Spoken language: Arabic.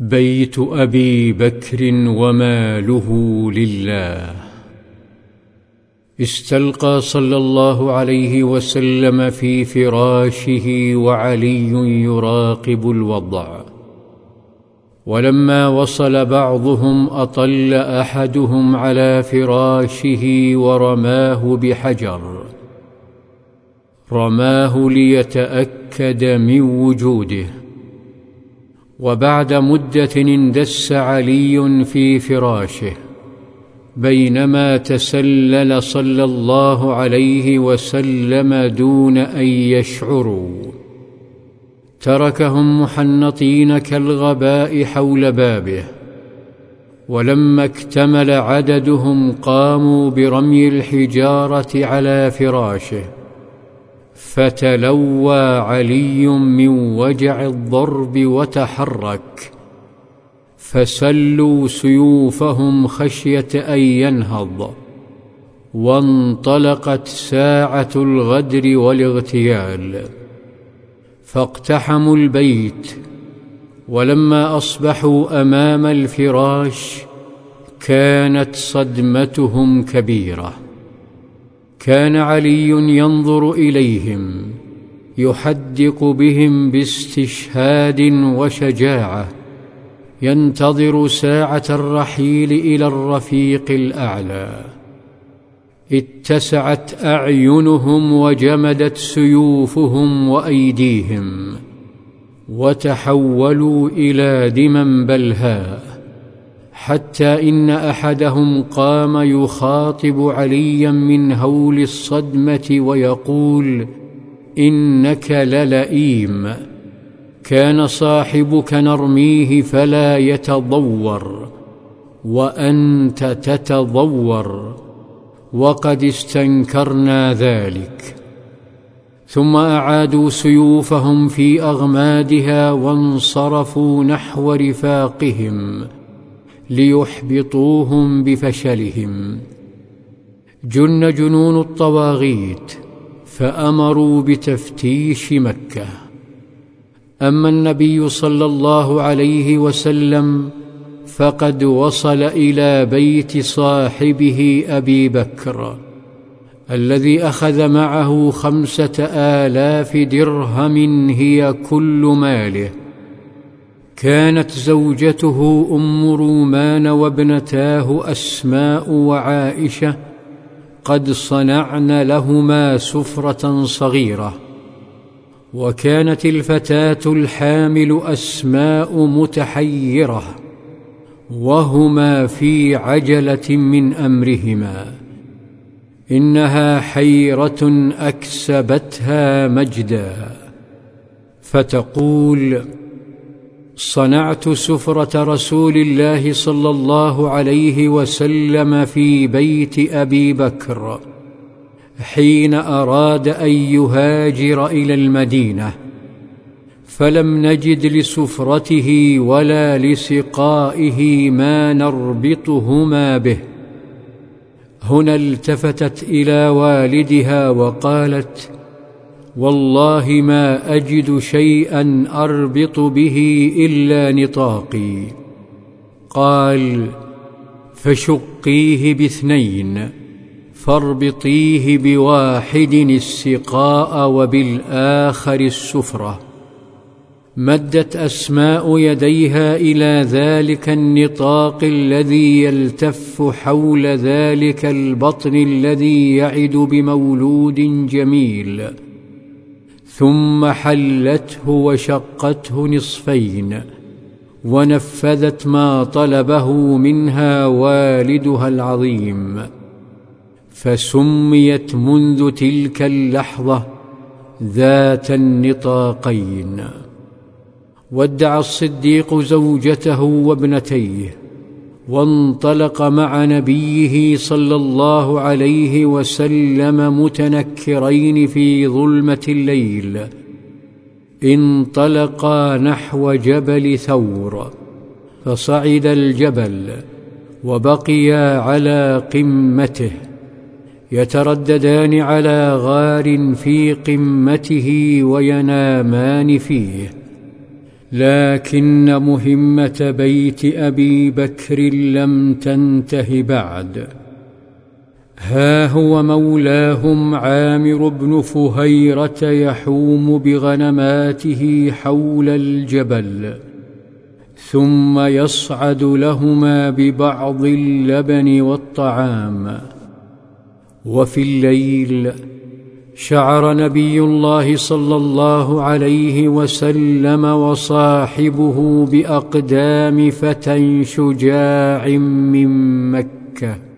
بيت أبي بكر وماله لله. استلقى صلى الله عليه وسلم في فراشه وعلي يراقب الوضع. ولما وصل بعضهم أطل أحدهم على فراشه ورماه بحجر. رماه ليتأكد من وجوده. وبعد مدة اندس علي في فراشه بينما تسلل صلى الله عليه وسلم دون أن يشعروا. تركهم محنطين كالغباء حول بابه ولما اكتمل عددهم قاموا برمي الحجارة على فراشه. فتلوى علي من وجع الضرب وتحرك فسلوا سيوفهم خشية أن ينهض وانطلقت ساعة الغدر والاغتيال فاقتحموا البيت ولما أصبحوا أمام الفراش كانت صدمتهم كبيرة. كان علي ينظر إليهم يحدق بهم باستشهاد وشجاعة ينتظر ساعة الرحيل إلى الرفيق الأعلى. اتسعت أعينهم وجمدت سيوفهم وأيديهم وتحولوا إلى دما بلهاء. حتى إن أحدهم قام يخاطب عليا من هول الصدمة ويقول إنك للئيم. كان صاحبك نرميه فلا يتضور وأنت تتضور وقد استنكرنا ذلك. ثم أعادوا سيوفهم في أغمادها وانصرفوا نحو رفاقهم. ليحبطوهم بفشلهم. جن جنون الطواغيت فأمروا بتفتيش مكة. أما النبي صلى الله عليه وسلم فقد وصل إلى بيت صاحبه أبي بكر الذي أخذ معه خمسة آلاف درهم هي كل ماله. كانت زوجته أم رومان وابنتاه أسماء وعائشة قد صنعن لهما سفرة صغيرة. وكانت الفتاة الحامل أسماء متحيرة وهما في عجلة من أمرهما. إنها حيرة أكسبتها مجدا. فتقول صنعت سفرة رسول الله صلى الله عليه وسلم في بيت أبي بكر حين أراد أن يهاجر إلى المدينة. فلم نجد لسفرته ولا لسقائه ما نربطهما به. هنا التفتت إلى والدها وقالت والله ما أجد شيئا أربط به إلا نطاقي. قال فشقيه باثنين فاربطيه بواحد السقاء وبالآخر السفرة. مدت أسماء يديها إلى ذلك النطاق الذي يلتف حول ذلك البطن الذي يعد بمولود جميل. ثم حلته وشقته نصفين ونفذت ما طلبه منها والدها العظيم. فسميت منذ تلك اللحظة ذات النطاقين. ودع الصديق زوجته وابنتيه وانطلق مع نبيه صلى الله عليه وسلم متنكرين في ظلمة الليل. انطلقا نحو جبل ثور فصعد الجبل وبقيا على قمته يترددان على غار في قمته وينامان فيه. لكن مهمة بيت أبي بكر لم تنته بعد. ها هو مولاهم عامر بن فهيرة يحوم بغنماته حول الجبل ثم يصعد لهما ببعض اللبن والطعام. وفي الليل شعر نبي الله صلى الله عليه وسلم وصاحبه بأقدام فتى شجاع من مكة.